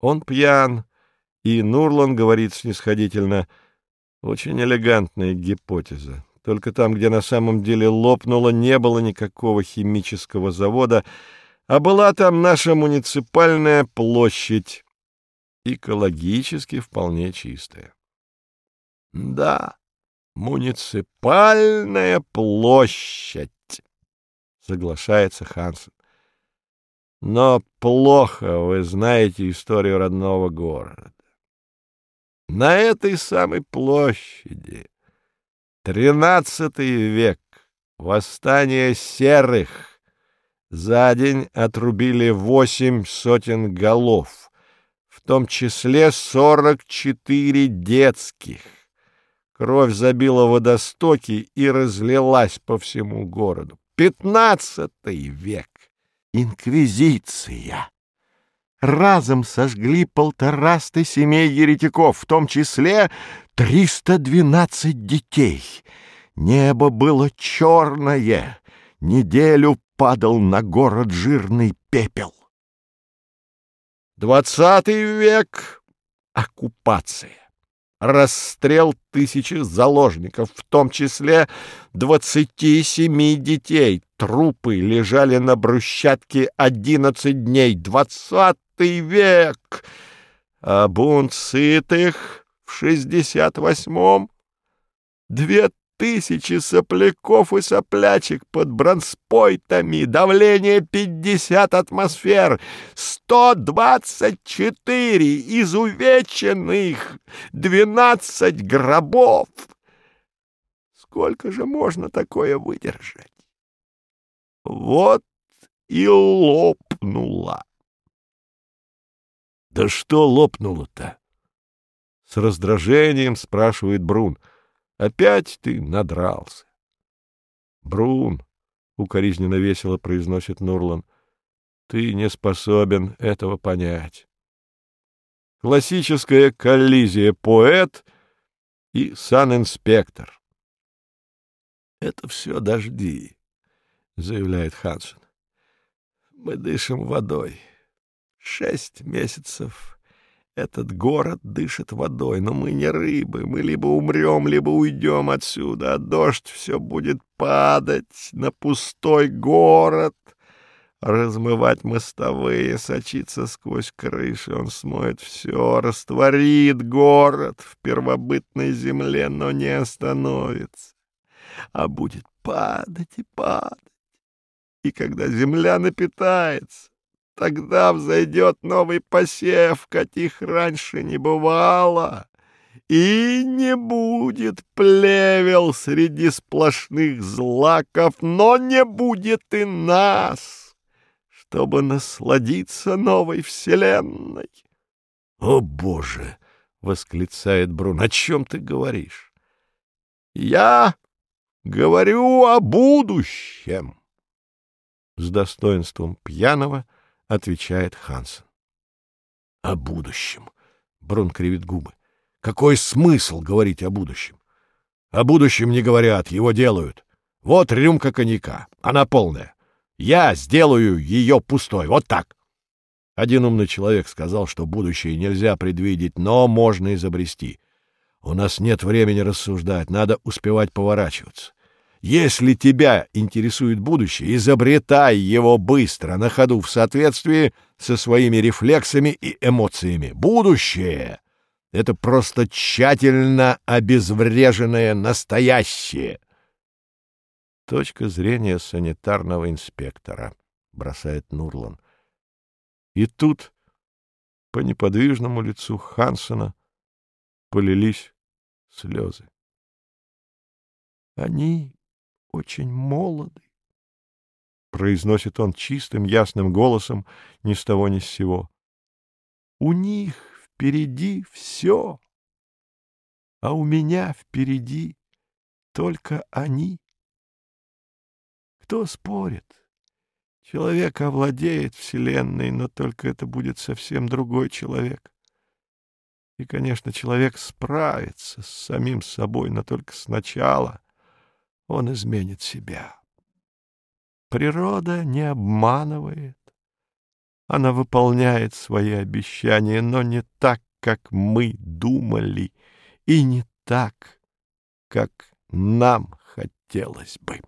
Он пьян, и Нурлан говорит снисходительно, очень элегантная гипотеза. Только там, где на самом деле лопнуло, не было никакого химического завода, а была там наша муниципальная площадь, экологически вполне чистая. Да, муниципальная площадь, соглашается Хансен. Но плохо вы знаете историю родного города. На этой самой площади тринадцатый век, восстание серых, за день отрубили восемь сотен голов, в том числе сорок четыре детских. Кровь забила водостоки и разлилась по всему городу. Пятнадцатый век. Инквизиция. Разом сожгли полтораста семей еретиков, в том числе триста двенадцать детей. Небо было черное. Неделю падал на город жирный пепел. Двадцатый век — оккупация расстрел тысячи заложников, в том числе двадцати семи детей. Трупы лежали на брусчатке одиннадцать дней. Двадцатый век! А бунт сытых в шестьдесят восьмом две тысячи сопляков и соплячек под бронспойтами, давление пятьдесят атмосфер, сто двадцать четыре изувеченных, двенадцать гробов. Сколько же можно такое выдержать? Вот и лопнула. Да что лопнуло-то? С раздражением спрашивает Брун. — Опять ты надрался. Брун, укоризненно весело произносит Нурлан, ты не способен этого понять. Классическая коллизия поэт и санинспектор. Это все дожди, заявляет Хансен. Мы дышим водой. Шесть месяцев этот город дышит водой, но мы не рыбы, мы либо умрем, либо уйдем отсюда, а дождь все будет падать на пустой город, размывать мостовые, сочиться сквозь крыши. Он смоет все, растворит город в первобытной земле, но не остановится, а будет падать и падать. И когда земля напитается, Тогда взойдет новый посев, каких раньше не бывало, и не будет плевел среди сплошных злаков, но не будет и нас, чтобы насладиться новой вселенной. — О, Боже! — восклицает Брун. — О чем ты говоришь? — Я говорю о будущем! С достоинством пьяного —— отвечает Хансен. — О будущем. Брун кривит губы. — Какой смысл говорить о будущем? О будущем не говорят, его делают. Вот рюмка коньяка, она полная. Я сделаю ее пустой, вот так. Один умный человек сказал, что будущее нельзя предвидеть, но можно изобрести. У нас нет времени рассуждать, надо успевать поворачиваться. Если тебя интересует будущее, изобретай его быстро, на ходу, в соответствии со своими рефлексами и эмоциями. Будущее — это просто тщательно обезвреженное настоящее. Точка зрения санитарного инспектора, бросает Нурлан. И тут по неподвижному лицу Хансона полились слезы. Они очень молоды, — произносит он чистым, ясным голосом ни с того ни с сего. У них впереди все, а у меня впереди только они. Кто спорит? Человек овладеет Вселенной, но только это будет совсем другой человек. И, конечно, человек справится с самим собой, но только сначала — он изменит себя. Природа не обманывает. Она выполняет свои обещания, но не так, как мы думали, и не так, как нам хотелось бы.